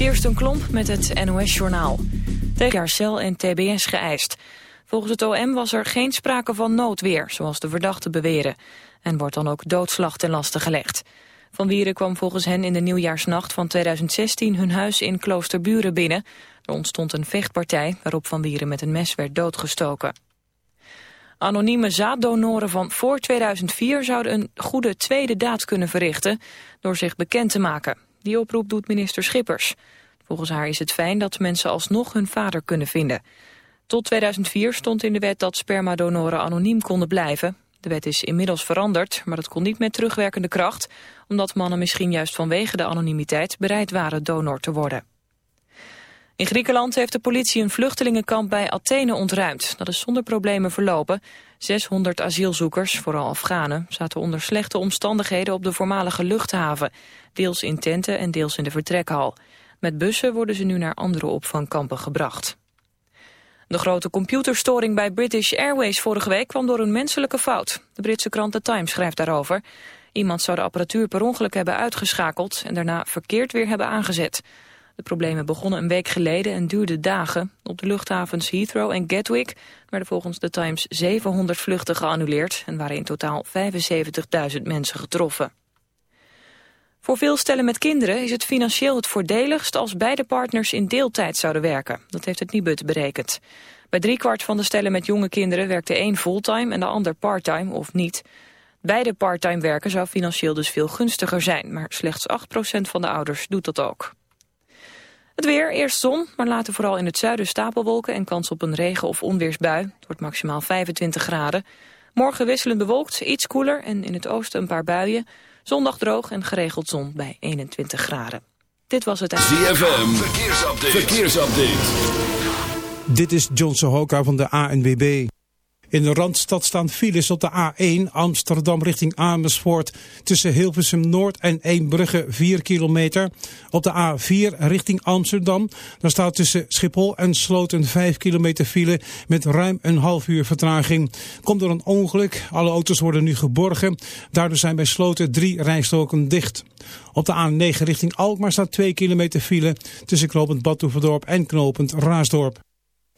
Kirsten Klomp met het NOS-journaal. Tegen en tbs geëist. Volgens het OM was er geen sprake van noodweer, zoals de verdachten beweren. En wordt dan ook doodslag ten laste gelegd. Van Wieren kwam volgens hen in de nieuwjaarsnacht van 2016 hun huis in Kloosterburen binnen. Er ontstond een vechtpartij waarop Van Wieren met een mes werd doodgestoken. Anonieme zaaddonoren van voor 2004 zouden een goede tweede daad kunnen verrichten door zich bekend te maken. Die oproep doet minister Schippers. Volgens haar is het fijn dat mensen alsnog hun vader kunnen vinden. Tot 2004 stond in de wet dat spermadonoren anoniem konden blijven. De wet is inmiddels veranderd, maar dat kon niet met terugwerkende kracht... omdat mannen misschien juist vanwege de anonimiteit bereid waren donor te worden. In Griekenland heeft de politie een vluchtelingenkamp bij Athene ontruimd. Dat is zonder problemen verlopen. 600 asielzoekers, vooral Afghanen, zaten onder slechte omstandigheden op de voormalige luchthaven. Deels in tenten en deels in de vertrekhal. Met bussen worden ze nu naar andere opvangkampen gebracht. De grote computerstoring bij British Airways vorige week kwam door een menselijke fout. De Britse krant The Times schrijft daarover. Iemand zou de apparatuur per ongeluk hebben uitgeschakeld en daarna verkeerd weer hebben aangezet. De problemen begonnen een week geleden en duurden dagen. Op de luchthavens Heathrow en Gatwick werden volgens The Times 700 vluchten geannuleerd... en waren in totaal 75.000 mensen getroffen. Voor veel stellen met kinderen is het financieel het voordeligst... als beide partners in deeltijd zouden werken. Dat heeft het Nibud berekend. Bij driekwart van de stellen met jonge kinderen werkt de fulltime... en de ander parttime of niet... Beide parttime werken zou financieel dus veel gunstiger zijn, maar slechts 8% van de ouders doet dat ook. Het weer, eerst zon, maar later vooral in het zuiden stapelwolken... en kans op een regen- of onweersbui. Het wordt maximaal 25 graden. Morgen wisselend bewolkt, iets koeler en in het oosten een paar buien. Zondag droog en geregeld zon bij 21 graden. Dit was het... ZFM, verkeersupdate. verkeersupdate. Dit is John Sohoka van de ANWB. In de Randstad staan files op de A1 Amsterdam richting Amersfoort tussen Hilversum Noord en Eembrugge 4 kilometer. Op de A4 richting Amsterdam, daar staat tussen Schiphol en Sloten 5 kilometer file met ruim een half uur vertraging. Komt door een ongeluk, alle auto's worden nu geborgen. Daardoor zijn bij Sloten drie rijstroken dicht. Op de A9 richting Alkmaar staat 2 kilometer file tussen knopend Badhoevedorp en knopend Raasdorp.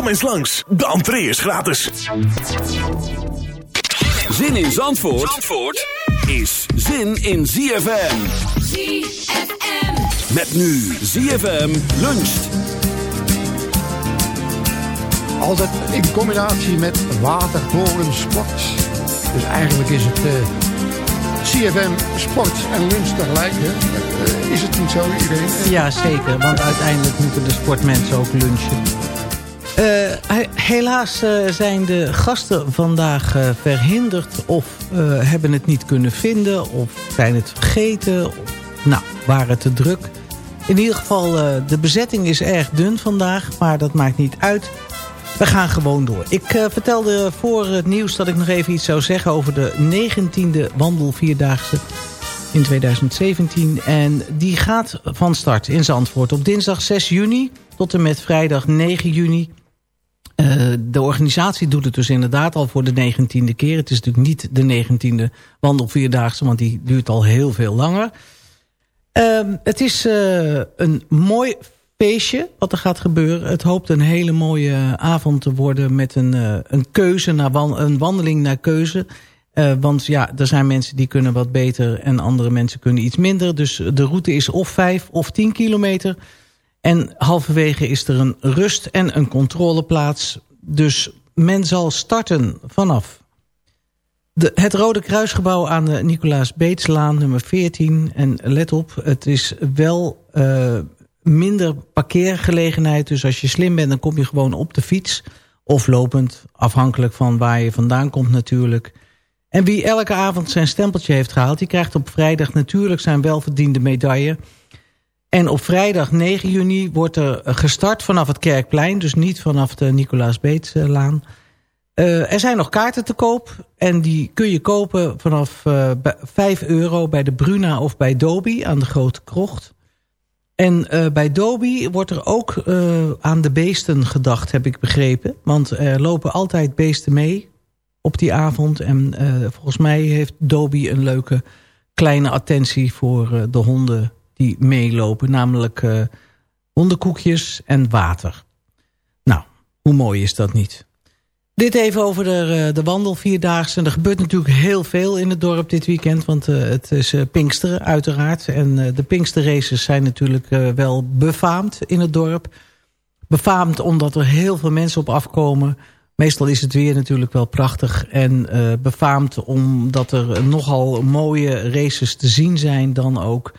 Kom eens langs, de entree is gratis. Zin in Zandvoort, Zandvoort is zin in ZFM. ZFM. Met nu ZFM luncht. Altijd in combinatie met Watertoren Sport. Dus eigenlijk is het eh, CFM Sport en lunch tegelijk. Hè? Eh, is het niet zo, iedereen? Ja, zeker. Want uiteindelijk moeten de sportmensen ook lunchen. Eh, he- helaas eh, zijn de gasten vandaag eh, verhinderd... of hebben het niet kunnen vinden... of zijn het vergeten... Of, nou, waren te druk. In ieder geval, de bezetting is erg dun vandaag... maar dat maakt niet uit. We gaan gewoon door. Ik vertelde voor het nieuws dat ik nog even iets zou zeggen... over de 19e wandelvierdaagse. in 2017. En die gaat van start in Zandvoort op dinsdag 6 juni tot en met vrijdag 9 juni. Uh, de organisatie doet het dus inderdaad al voor de negentiende keer. Het is natuurlijk niet de negentiende wandelvierdaagse, want die duurt al heel veel langer. Uh, het is uh, een mooi feestje wat er gaat gebeuren. Het hoopt een hele mooie avond te worden met een, een keuze, naar een wandeling naar keuze. Want ja, er zijn mensen die kunnen wat beter en andere mensen kunnen iets minder. Dus de route is of 5 of 10 kilometer. En halverwege is er een rust- en een controleplaats. Dus men zal starten vanaf de, het Rode Kruisgebouw aan de Nicolaas Beetslaan nummer 14. En let op, het is wel uh, minder parkeergelegenheid. Dus als je slim bent, dan kom je gewoon op de fiets. Of lopend, afhankelijk van waar je vandaan komt natuurlijk. En wie elke avond zijn stempeltje heeft gehaald... die krijgt op vrijdag natuurlijk zijn welverdiende medaille. En op vrijdag 9 juni wordt er gestart vanaf het Kerkplein. Dus niet vanaf de Nicolaas Beetslaan. Uh, er zijn nog kaarten te koop. En die kun je kopen vanaf uh, 5 euro bij de Bruna of bij Dobi aan de Grote Krocht. En uh, bij Dobi wordt er ook aan de beesten gedacht, heb ik begrepen. Want er lopen altijd beesten mee op die avond. En volgens mij heeft Dobi een leuke kleine attentie voor de honden die meelopen. Namelijk uh, hondenkoekjes en water. Nou, hoe mooi is dat niet? Dit even over de, de wandel vierdaagse. Er gebeurt natuurlijk heel veel in het dorp dit weekend. Want het is Pinksteren uiteraard. En de Pinksterraces zijn natuurlijk wel befaamd in het dorp. Befaamd omdat er heel veel mensen op afkomen Meestal is het weer natuurlijk wel prachtig en uh, befaamd... omdat er nogal mooie races te zien zijn dan ook.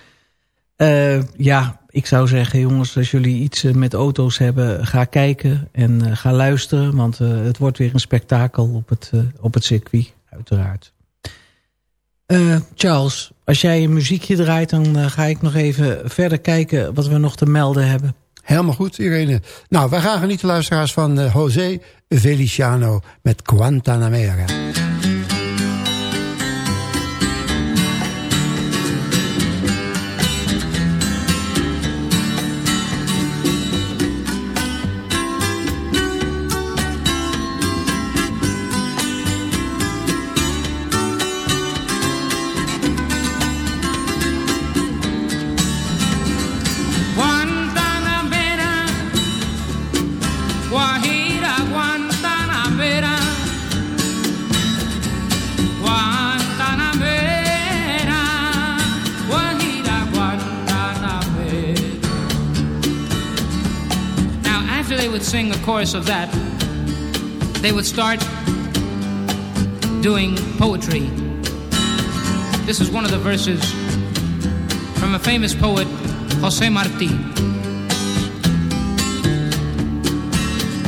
Uh, ja, ik zou zeggen, jongens, als jullie iets met auto's hebben... ga kijken en uh, ga luisteren, want het wordt weer een spektakel op het, op het circuit, uiteraard. Charles, als jij een muziekje draait... dan ga ik nog even verder kijken wat we nog te melden hebben. Helemaal goed, Irene. Nou, wij gaan genieten, luisteraars, van José Feliciano met Guantanamera. Sing a chorus of that, they would start doing poetry. This is one of the verses from a famous poet, José Martí.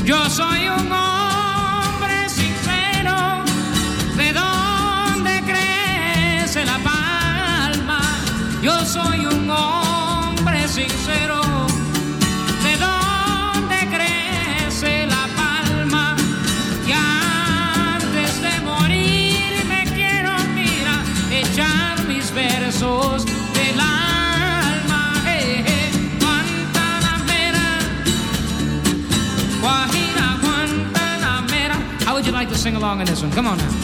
Yo soy un hombre sincero, de donde crece la palma. Yo soy un hombre sincero. Along in this one? Come on now.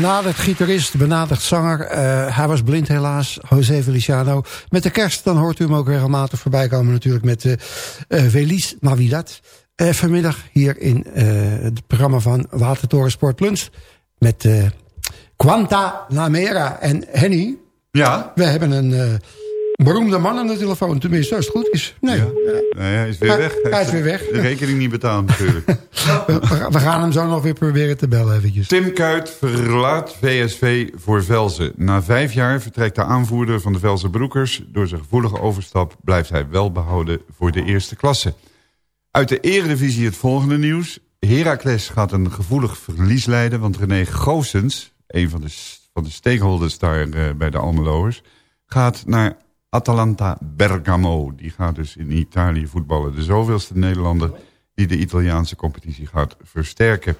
Benaderd gitarist, benaderd zanger. Eh, hij was blind helaas, José Feliciano. Met de kerst, dan hoort u hem ook regelmatig voorbij komen natuurlijk met uh, Feliz Navidad. Uh, vanmiddag hier in het programma van Watertoren Sport Lunch. Met Quanta Lamera en Henny. Ja. We hebben een beroemde man aan de telefoon. Tenminste, als het goed is. Nee, ja. nee hij is weer weg. Hij is weer weg. De rekening niet betaald natuurlijk. we, we, gaan hem zo nog weer proberen te bellen eventjes. Tim Kuit verlaat VSV voor Velzen. Na vijf jaar vertrekt de aanvoerder van de Velzen Broekers. Door zijn gevoelige overstap blijft hij wel behouden voor de eerste klasse. Uit de eredivisie het volgende nieuws. Heracles gaat een gevoelig verlies leiden... want René Goossens, een van de, van de stakeholders daar uh, bij de Almeloers... gaat naar Atalanta Bergamo. Die gaat dus in Italië voetballen. De zoveelste Nederlander die de Italiaanse competitie gaat versterken.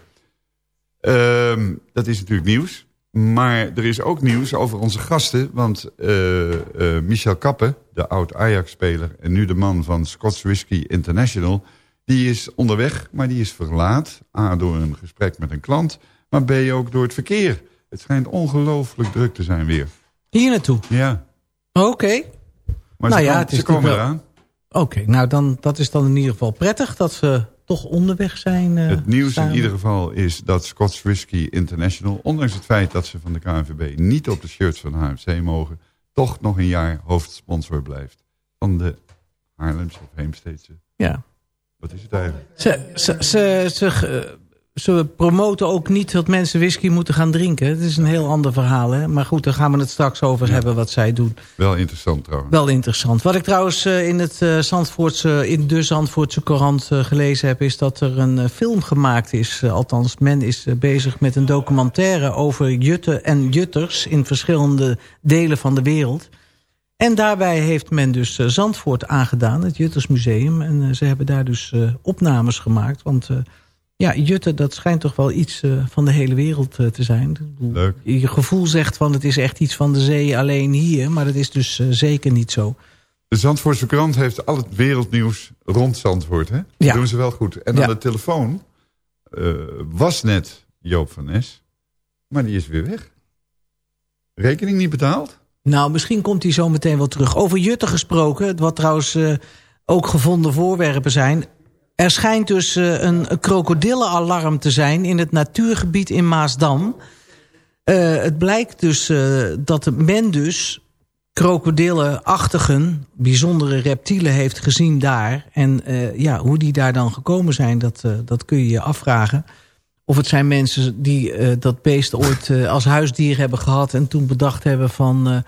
Uh, dat is natuurlijk nieuws. Maar er is ook nieuws over onze gasten. Want uh, uh, Michel Kappe, de oud-Ajax-speler... en nu de man van Scots Whisky International... die is onderweg, maar die is verlaat. A, door een gesprek met een klant... maar B, ook door het verkeer. Het schijnt ongelooflijk druk te zijn weer. Hier naartoe? Ja. Oké. Okay. Maar nou ze, ja, kom, het is ze komen wel... eraan. Oké, okay, nou dan, dat is dan in ieder geval prettig dat ze toch onderweg zijn. Uh, het nieuws samen. in ieder geval is dat Scots Whisky International... ondanks het feit dat ze van de KNVB niet op de shirts van HFC mogen... toch nog een jaar hoofdsponsor blijft van de Haarlemse of Heemsteedse. Ja. Wat is het eigenlijk? Ze, ze, ze, ze, ze promoten ook niet dat mensen whisky moeten gaan drinken. Het is een heel ander verhaal. Hè? Maar goed, daar gaan we het straks over ja. hebben wat zij doen. Wel interessant trouwens. Wel interessant. Wat ik trouwens in, het, uh, Zandvoortse, in de Zandvoortse Courant uh, gelezen heb... is dat er een film gemaakt is. althans, men is bezig met een documentaire over jutten en jutters... in verschillende delen van de wereld... En daarbij heeft men dus Zandvoort aangedaan, het Juttersmuseum. En ze hebben daar dus opnames gemaakt. Want ja, Jutten, dat schijnt toch wel iets van de hele wereld te zijn. Leuk. Je gevoel zegt van het is echt iets van de zee alleen hier. Maar dat is dus zeker niet zo. De Zandvoortse krant heeft al het wereldnieuws rond Zandvoort. Hè? Dat ja. doen ze wel goed. En aan Ja. de telefoon was net Joop van Nes. Maar die is weer weg. Rekening niet betaald? Nou, misschien komt hij zo meteen wel terug. Over jutten gesproken, wat trouwens ook gevonden voorwerpen zijn. Er schijnt dus uh, een, krokodillenalarm te zijn in het natuurgebied in Maasdam. Uh, het blijkt dus dat men dus krokodillenachtigen, bijzondere reptielen heeft gezien daar. En ja, hoe die daar dan gekomen zijn, dat, dat kun je je afvragen. Of het zijn mensen die uh, dat beest ooit uh, als huisdier hebben gehad... en toen bedacht hebben van...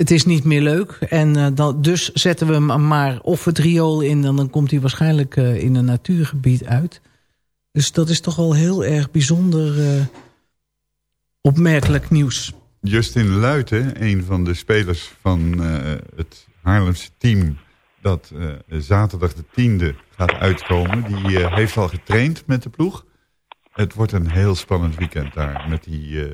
Het is niet meer leuk. En dan, dus zetten we hem maar of het riool in... en dan komt hij waarschijnlijk in een natuurgebied uit. Dus dat is toch wel heel erg bijzonder opmerkelijk nieuws. Justin Luiten, een van de spelers van het Haarlemse team... dat zaterdag de tiende gaat uitkomen... die heeft al getraind met de ploeg... Het wordt een heel spannend weekend daar. Met die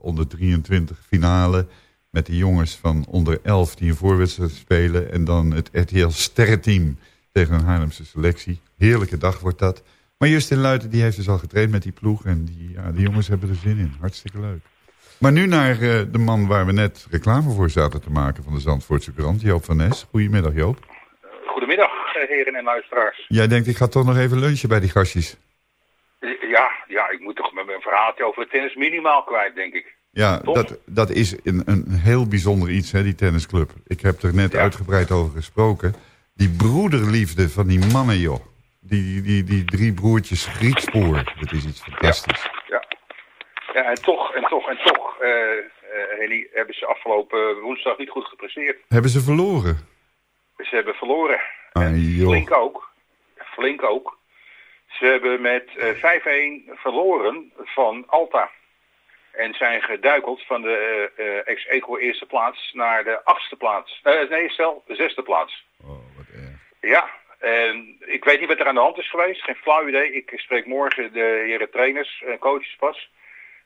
onder 23 finale. Met die jongens van onder 11 die een voorwedstrijd spelen. En dan het RTL Sterrenteam tegen een Haarlemse selectie. Heerlijke dag wordt dat. Maar Justin Luiten die heeft dus al getraind met die ploeg. En die, ja, die jongens hebben er zin in. Hartstikke leuk. Maar nu naar uh, de man waar we net reclame voor zaten te maken van de Zandvoortse krant. Joop van Nes. Goedemiddag Joop. Goedemiddag heren en luisteraars. Jij denkt ik ga toch nog even lunchen bij die gastjes. Ja, ja, ik moet toch met mijn verhaaltje over tennis minimaal kwijt, denk ik. Ja, dat, dat is een, een heel bijzonder iets, hè, die tennisclub. Ik heb er net ja. uitgebreid over gesproken. Die broederliefde van die mannen, joh. Die, die, die, die drie broertjes Griekspoor. Dat is iets fantastisch. Ja, ja. ja en toch, en toch, en toch, uh, uh, Henny, hebben ze afgelopen woensdag niet goed gepresteerd. Hebben ze verloren? Ze hebben verloren. Ah, joh. Flink ook. Flink ook. Ze hebben met uh, 5-1 verloren van Alta. En zijn geduikeld van de uh, ex-equo eerste plaats naar de achtste plaats. Uh, nee, stel, de zesde plaats. Oh, wat erg. Ja, en ik weet niet wat er aan de hand is geweest. Geen flauw idee. Ik spreek morgen de heren trainers en coaches pas.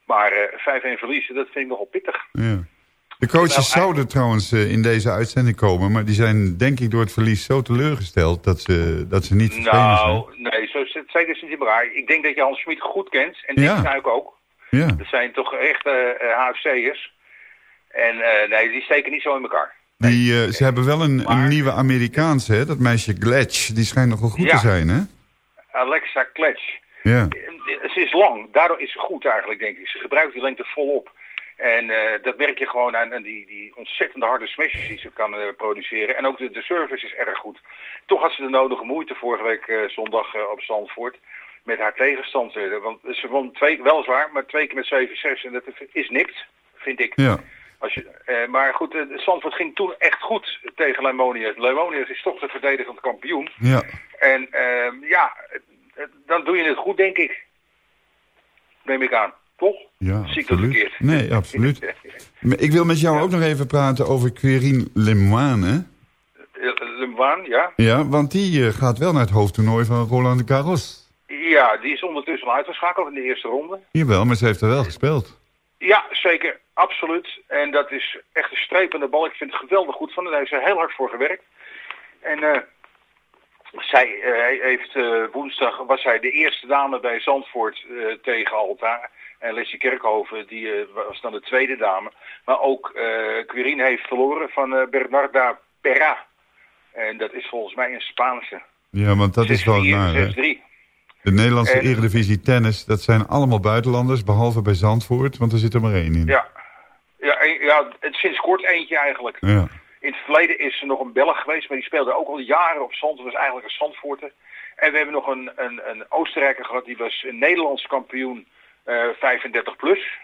Maar eh 5-1 verliezen, dat vind ik nogal pittig. Ja. De coaches Nou, zouden trouwens eh, in deze uitzending komen... maar die zijn denk ik door het verlies zo teleurgesteld... dat ze, dat ze niet verschenen zijn. Nou, nee, zo zeker is het niet waar. Ik denk dat je Hans Smit goed kent. En Ja. Dick Snuik ook. Ja. Dat zijn toch echt eh eh, HFC'ers. En eh, nee, die steken niet zo in elkaar. Die, eh, ze hebben wel een, een nieuwe Amerikaanse, hè? dat meisje Gletch. Die schijnt nogal goed Ja. te zijn, hè? Alexa Kletsch. Ja. Ze is lang, daardoor is ze goed eigenlijk, denk ik. Ze gebruikt die lengte volop. En eh, dat merk je gewoon aan, aan die, die ontzettende harde smashes die ze kan eh, produceren. En ook de, de service is erg goed. Toch had ze de nodige moeite vorige week eh, zondag eh, op Zandvoort met haar tegenstander. Want ze won twee, weliswaar, maar twee keer met 7-6. En dat is niks, vind ik. Ja. Als je, eh, maar goed, eh, Zandvoort ging toen echt goed tegen Leimonius. Leimonius is toch de verdedigend kampioen. Ja. En ehm, ja, eh, dan doe je het goed, denk ik. Neem ik aan. Toch? Ja, Zie ik dat absoluut. verkeerd? Nee, absoluut. Ik wil met jou ook nog even praten over Querine Lemoine. Lemwaan, ja. Ja, want die eh, gaat wel naar het hoofdtoernooi van Roland Garros. Ja, die is ondertussen al uitgeschakeld in de eerste ronde. Jawel, maar ze heeft er wel gespeeld. Ja, zeker. Absoluut. En dat is echt een streepende bal. Ik vind het geweldig goed van haar. Daar heeft ze heel hard voor gewerkt. En eh, zij eh, heeft eh, woensdag was zij de eerste dame bij Zandvoort tegen Alta. En Leslie Kerkhoven die was dan de tweede dame. Maar ook Quirine heeft verloren van Bernarda Perra. En dat is volgens mij een Spaanse. Ja, want dat is wel 6-4, naar, hè? 6-3. De Nederlandse En- Eredivisie Tennis, dat zijn allemaal buitenlanders, behalve bij Zandvoort, want er zit er maar één in. Ja. Ja, en- ja, het sinds kort eentje eigenlijk. Ja. In het verleden is er nog een Belg geweest, maar die speelde ook al jaren op zand. Dat was eigenlijk een Zandvoorter. En we hebben nog een, een, een Oostenrijker gehad, die was een Nederlands kampioen eh 35 plus.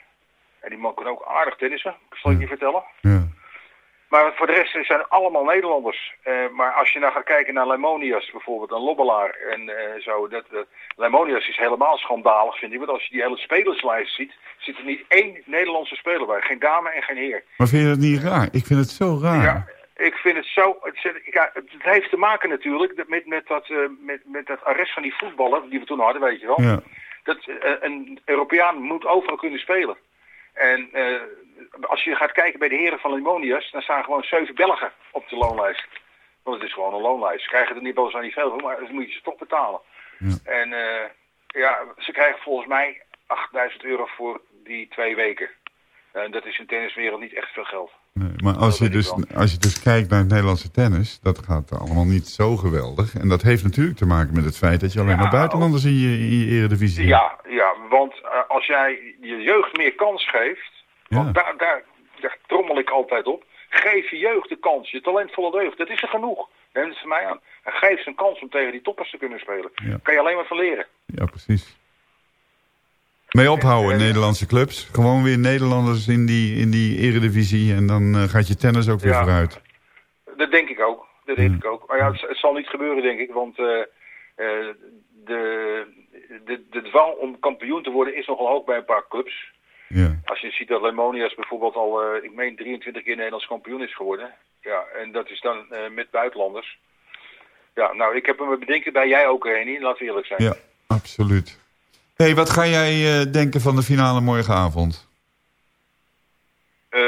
En die man kon ook aardig tennissen, zal ik je vertellen. Ja. Maar voor de rest zijn allemaal Nederlanders. Eh, maar als je nou gaat kijken naar Leimonias bijvoorbeeld, een lobbelaar en eh, zo. Dat, dat, Leimonias is helemaal schandalig, vind ik. Want als je die hele spelerslijst ziet, zit er niet één Nederlandse speler bij. Geen dame en geen heer. Maar vind je dat niet raar? Ik vind het zo raar. Ja, ik vind het zo. Het, ja, het heeft te maken natuurlijk met, met, dat, eh, met, met dat arrest van die voetballer die we toen hadden, weet je wel. Ja. Dat een Europeaan moet overal kunnen spelen. En eh, als je gaat kijken bij de heren van Limonius, dan staan gewoon zeven Belgen op de loonlijst. Want het is gewoon een loonlijst. Ze krijgen er niet boven niet veel maar dan moet je ze toch betalen. En eh, ja, ze krijgen volgens mij 8000 euro voor die twee weken. En dat is in de tenniswereld niet echt veel geld. Nee, maar als je, dus, als je dus kijkt naar het Nederlandse tennis, dat gaat allemaal niet zo geweldig. En dat heeft natuurlijk te maken met het feit dat je alleen maar buitenlanders in je, in je eredivisie hebt. Ja, ja want eh, als jij je jeugd meer kans geeft, want daar, daar, daar trommel ik altijd op. Geef je jeugd de kans, je talentvolle jeugd, dat is er genoeg. Neem het van mij aan. En geef ze een kans om tegen die toppers te kunnen spelen. Kan je alleen maar van leren. Ja, precies. Mee ophouden, Nederlandse clubs. Gewoon weer Nederlanders in die, in die eredivisie. En dan eh, gaat je tennis ook weer Ja. vooruit. Dat denk ik ook. Dat denk ik ook. Maar ja, het, het zal niet gebeuren, denk ik. Want eh, eh, de, de, de dwang om kampioen te worden is nogal hoog bij een paar clubs. Ja. Als je ziet dat Lemonias bijvoorbeeld al, ik meen 23 keer Nederlands kampioen is geworden. Ja, en dat is dan met buitenlanders. Ja, nou, ik heb hem bedenken bij jij ook, Reni. Laten we eerlijk zijn. Ja, absoluut. Hey, wat ga jij eh, denken van de finale morgenavond? Eh,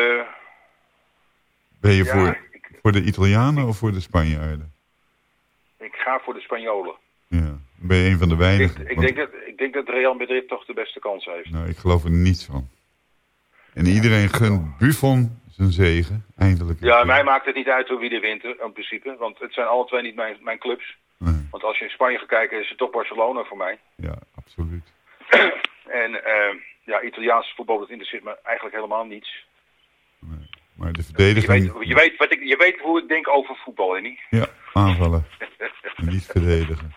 Ben je Ja, voor, voor de Italianen of voor de Spanjaarden? ik ga voor de Spanjolen. Ja, ben je een van de weinigen? Ik Want- denk, dat, ik denk dat Real Madrid toch de beste kans heeft. Nou, ik geloof er niets van. En iedereen gunt Buffon zijn zegen, eindelijk. Ja, keer. mij maakt het niet uit hoe wie er wint, in principe. Want het zijn alle twee niet mijn, mijn clubs. Want als je in Spanje gaat kijken, is het toch Barcelona voor mij. Ja, absoluut. En eh, ja, Italiaanse voetbal, dat interesseert me eigenlijk helemaal niets. Maar de Je verdediging... weet, je, weet wat ik, je weet hoe ik denk over voetbal, Henny. Ja, aanvallen. Niet verdedigen.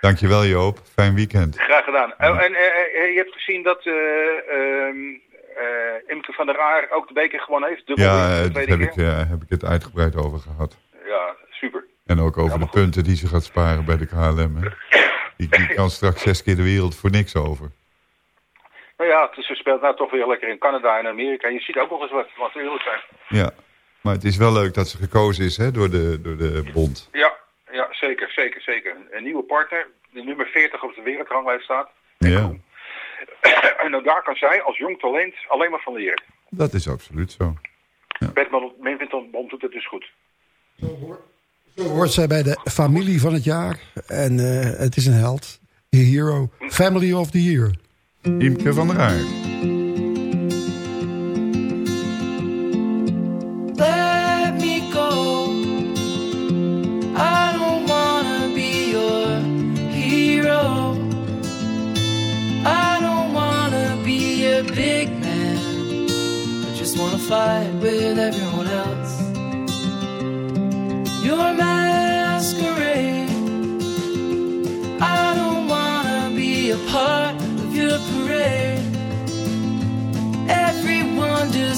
Dankjewel Joop, fijn weekend. Graag gedaan. Oh, en eh, eh, je hebt gezien dat eh, eh, Imke van der Aar ook de beker gewonnen heeft. Dubbel Ja, eh, daar heb ik, ja, heb ik het uitgebreid over gehad. Ja, super. En ook over de punten die ze gaat sparen bij de KLM. Hè. Die, die kan straks zes keer de wereld voor niks over. Nou ja, ze speelt nou toch weer lekker in Canada en Amerika. Je ziet ook nog eens wat, wat eerlijk zijn. Ja, maar het is wel leuk dat ze gekozen is hè, door, de, door de bond. Ja, ja, zeker, zeker, zeker. Een nieuwe partner, die nummer 40 op de wereldranglijst staat. Ja. en ook daar kan zij als jong talent alleen maar van leren. Dat is absoluut zo. Badminton doet het dus goed. Zo hoort zij bij de familie van het jaar. En eh, het is een held. A hero. Family of the year. Imke van der Aar. let me go. I don't wanna be your hero. I don't wanna be a big man. I just wanna fight with everyone else.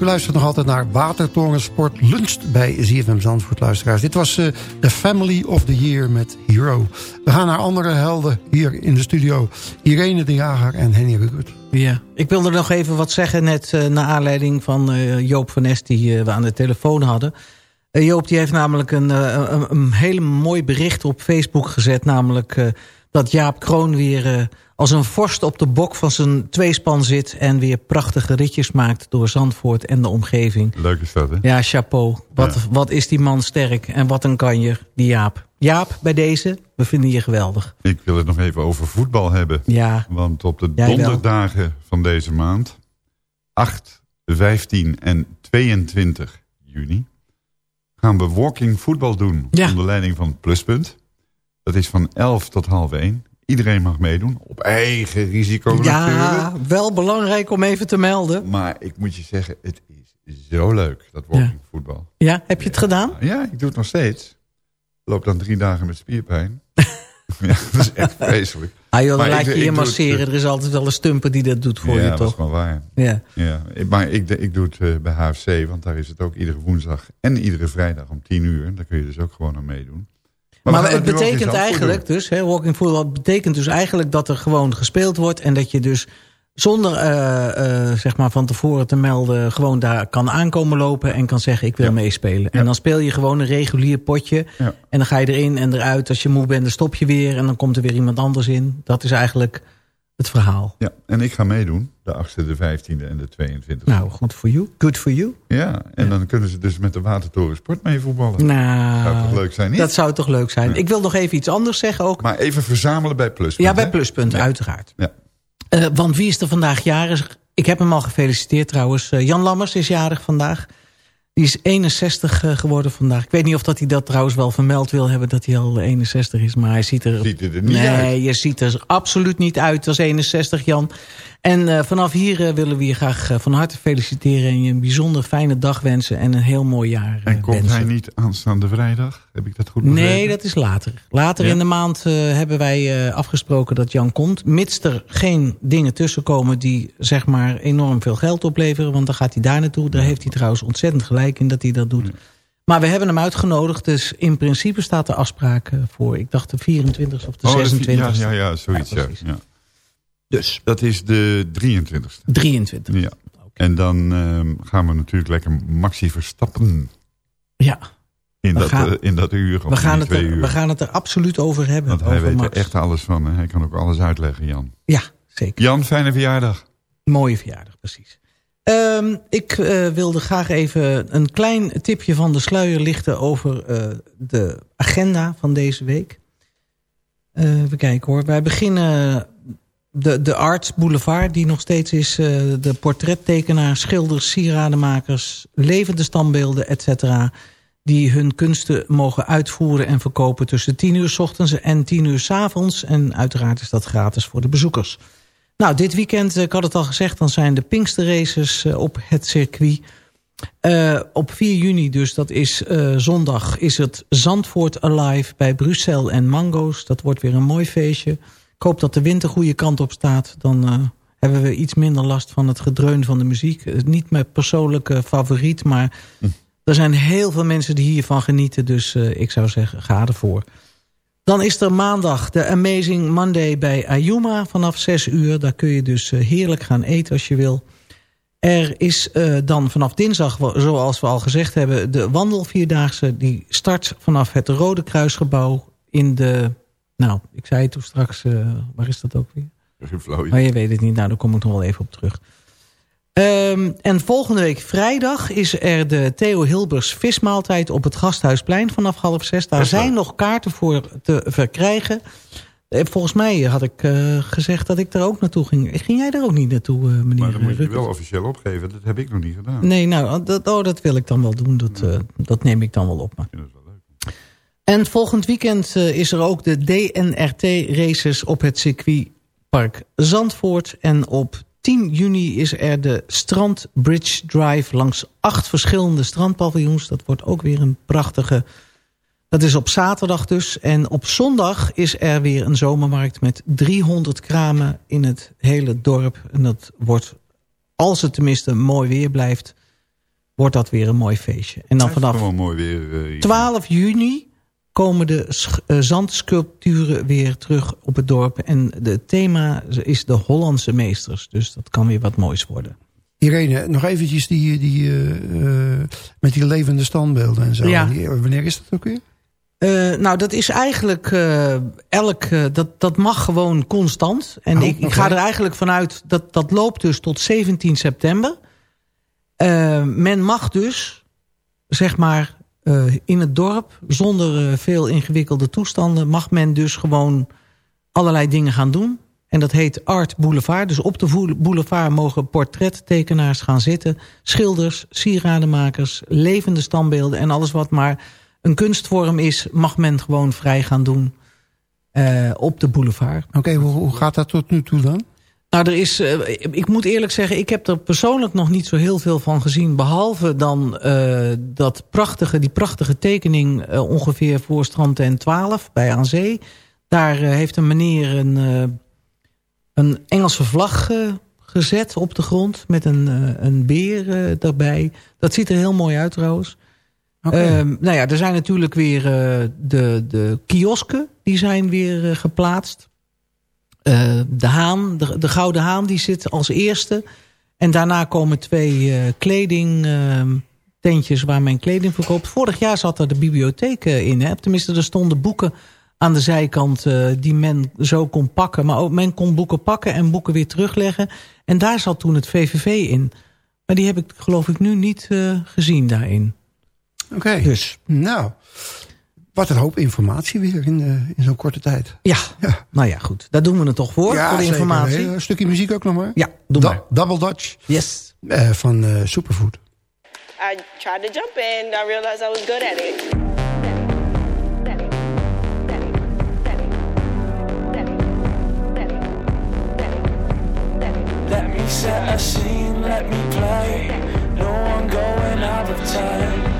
u luistert nog altijd naar Watertorensport Lunch bij ZFM Zandvoort, luisteraars. Dit was de The Family of the Year met Hero. We gaan naar andere helden hier in de studio. Irene de Jager en Henny Rukert. Ja, ik wilde nog even wat zeggen net uh, naar aanleiding van uh, Joop van Est die we aan de telefoon hadden. Joop die heeft namelijk een, een, een hele mooi bericht op Facebook gezet. Namelijk dat Jaap Kroon weer als een vorst op de bok van zijn tweespan zit... en weer prachtige ritjes maakt door Zandvoort en de omgeving. Leuk is dat, hè? Ja, chapeau. Wat, Ja. wat is die man sterk en wat een kanjer, die Jaap. Jaap, bij deze, we vinden je geweldig. Ik wil het nog even over voetbal hebben. Ja. Want op de wel. donderdagen van deze maand... 8, 15 en 22 juni... gaan we walking voetbal doen. Onder leiding van Pluspunt. Dat is van 11 tot half 1. Iedereen mag meedoen. Op eigen risico Ja, natuurlijk. wel belangrijk om even te melden. Maar ik moet je zeggen, het is zo leuk, dat walking voetbal. Ja, heb je het gedaan? Ja, ik doe het nog steeds. Loop dan drie dagen met spierpijn. ja, dat is echt vreselijk. Ah joh, dan laat je je het, masseren. Er is altijd wel een stumper die dat doet voor ja, je, dat toch? is wel waar. Ja. Ja, maar ik, ik doe het eh, bij HFC, want daar is het ook iedere woensdag en iedere vrijdag om 10 uur. Daar kun je dus ook gewoon aan meedoen. Maar, het betekent eigenlijk dus, hè, walking football betekent dus eigenlijk dat er gewoon gespeeld wordt en dat je dus zonder eh, eh, zeg maar van tevoren te melden gewoon daar kan aankomen lopen en kan zeggen ik wil meespelen. En dan speel je gewoon een regulier potje Ja. en dan ga je erin en eruit. Als je moe bent dan stop je weer en dan komt er weer iemand anders in. Dat is eigenlijk het verhaal. Ja, en ik ga meedoen. De 8e, de 15e en de 22e. Nou, goed voor you. Good for you. Ja, en dan kunnen ze dus met de Watertoren Sport mee voetballen. Nou, Zou toch leuk zijn, niet? Dat zou toch leuk zijn. Ik wil nog even iets anders zeggen ook. Maar even verzamelen bij Pluspunt. Ja, bij hè? Pluspunt, Ja. uiteraard. Ja. Eh, want wie is er vandaag jarig? Ik heb hem al gefeliciteerd trouwens. Eh, Jan Lammers is jarig vandaag. Die is 61 eh, geworden vandaag. Ik weet niet of dat hij dat trouwens wel vermeld wil hebben... dat hij al 61 is, maar hij ziet er... Ziet er niet nee, uit. je ziet er absoluut niet uit als 61, Jan. En eh, vanaf hier eh, willen we je graag eh, van harte feliciteren... en je een bijzonder fijne dag wensen en een heel mooi jaar eh, En komt wensen. hij niet aanstaande vrijdag? Heb ik dat goed begrepen? Nee, dat is later. Later Ja? in de maand hebben wij afgesproken dat Jan komt. Mits er geen dingen tussenkomen die zeg maar enorm veel geld opleveren. Want dan gaat hij daar naartoe. Daar heeft hij trouwens ontzettend gelijk in dat hij dat doet. Maar we hebben hem uitgenodigd. Dus in principe staat er afspraak voor. Ik dacht de 24 of de Oh, dat is- 26 Ja, ja, ja, zoiets. Ja, ja. Dus Dat is de 23ste. 23. Ja. En dan ehm, gaan we natuurlijk lekker Maxi Verstappen Ja, in, dat, gaan- eh, in dat uur. Of we gaan, in het er, uur. we gaan het er absoluut over hebben. Want hij over weet er echt alles van. en Hij kan ook alles uitleggen, Jan. Ja, zeker. Jan, fijne verjaardag. Mooie verjaardag, precies. Ehm, ik eh, wilde graag even een klein tipje van de sluier lichten... over eh, de agenda van deze week. Even kijken hoor. Wij beginnen de, de Arts Boulevard... die nog steeds is eh, de portrettekenaars, schilders, sieradenmakers... levende standbeelden, et cetera... die hun kunsten mogen uitvoeren en verkopen... tussen 10 uur s ochtends en 10 uur s avonds. En uiteraard is dat gratis voor de bezoekers. Nou, dit weekend, eh, ik had het al gezegd, dan zijn de Pinksterraces eh, op het circuit. Op 4 juni, dus dat is zondag, is het Zandvoort Alive bij Brussel en Mango's. Dat wordt weer een mooi feestje. Ik hoop dat de wind de goede kant op staat. Dan eh, hebben we iets minder last van het gedreun van de muziek. Eh, niet mijn persoonlijke favoriet, maar er zijn heel veel mensen die hiervan genieten. Dus eh, ik zou zeggen, ga ervoor. Dan is er maandag de Amazing Monday bij Ayuma vanaf 6 uur. Daar kun je dus heerlijk gaan eten als je wil. Er is dan vanaf dinsdag, zoals we al gezegd hebben... de wandelvierdaagse die start vanaf het Rode Kruisgebouw in de... Nou, ik zei het toen straks, eh, waar is dat ook weer? Geen flauw idee. Maar je weet het niet, nou daar kom ik nog wel even op terug. Ehm, en volgende week vrijdag is er de Theo Hilbers vismaaltijd op het Gasthuisplein vanaf half zes. Daar zijn nog kaarten voor te verkrijgen. Eh, Volgens mij had ik eh, gezegd dat ik er ook naartoe ging. Ging jij er ook niet naartoe, meneer Maar dan moet je wel officieel opgeven. Dat heb ik nog niet gedaan. Nee, nou, dat, oh, dat wil ik dan wel doen. Dat, dat neem ik dan wel op. Maar. Ja, dat is wel leuk. En volgend weekend eh, is er ook de DNRT-races op het circuitpark Zandvoort. En op 10 juni is er de Strand Bridge Drive langs acht verschillende strandpaviljoens. Dat wordt ook weer een prachtige... Dat is op zaterdag dus. En op zondag is er weer een zomermarkt met 300 kramen in het hele dorp. En dat wordt, als het tenminste mooi weer blijft, wordt dat weer een mooi feestje. En dan vanaf Gewoon mooi weer. eh, hier. 12 juni komen de eh, zandsculpturen weer terug op het dorp. En het thema is de Hollandse meesters. Dus dat kan weer wat moois worden. Irene, nog eventjes die, die, eh, eh, met die levende standbeelden en zo. Ja. Wanneer is dat ook weer? Nou, dat is eigenlijk eh, elk... dat, dat mag gewoon constant. En Oh, ik, ik ga er eigenlijk vanuit... Dat, dat loopt dus tot 17 september. Men mag dus, zeg maar... eh, in het dorp, zonder eh, veel ingewikkelde toestanden... mag men dus gewoon allerlei dingen gaan doen. En dat heet Art Boulevard. Dus op de boulevard mogen portrettekenaars gaan zitten. Schilders, sieradenmakers, levende standbeelden... en alles wat maar een kunstvorm is... mag men gewoon vrij gaan doen eh, op de boulevard. Oké, hoe, hoe gaat dat tot nu toe dan? Nou, er is, eh, ik moet eerlijk zeggen, ik heb er persoonlijk nog niet zo heel veel van gezien. Behalve dan eh, dat prachtige, die prachtige tekening eh, ongeveer voor strand en 12 bij Aan Zee. Daar heeft een meneer een, een Engelse vlag gezet op de grond met een, een beer daarbij. Dat ziet er heel mooi uit trouwens. Oké. Ehm, nou ja, er zijn natuurlijk weer de, de kiosken, die zijn weer geplaatst. Eh, de haan, de, de Gouden Haan, die zit als eerste. En daarna komen twee eh kledingtentjes waar men kleding verkoopt. Vorig jaar zat er de bibliotheek eh, in. Hè? Tenminste, er stonden boeken aan de zijkant die men zo kon pakken. Maar ook men kon boeken pakken en boeken weer terugleggen. En daar zat toen het VVV in. Maar die heb ik geloof ik nu niet gezien daarin. Oké, Dus. nou, wat een hoop informatie weer in, eh, in zo'n korte tijd. Ja. nou ja goed. Daar doen we het toch voor, Ja, voor de zeker. informatie. Een stukje muziek ook nog maar. Ja, doe Da- maar. Double Dutch. Yes. eh, van eh, Superfood. I tried to jump in. I realized I was good at it. Let me set a scene, let me play. No one going out of time.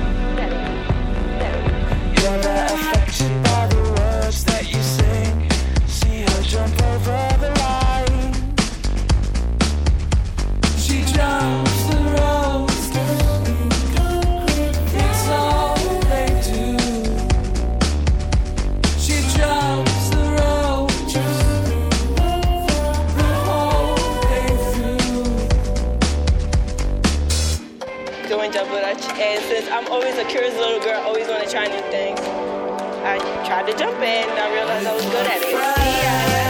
Doing double dutch. And since I'm always a curious little girl, always want to try new things, I tried to jump in. I realized I was good at it.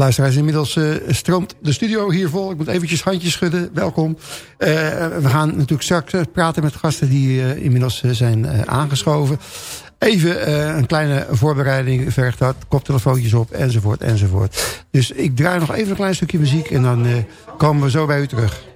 Luisteraars, inmiddels eh, stroomt de studio hier vol. Ik moet eventjes handjes schudden. Welkom. Eh, we gaan natuurlijk straks eh, praten met gasten die inmiddels zijn aangeschoven. Even een kleine voorbereiding vergt dat. Koptelefoontjes op, enzovoort, enzovoort. Dus ik draai nog even een klein stukje muziek en dan komen we zo bij u terug.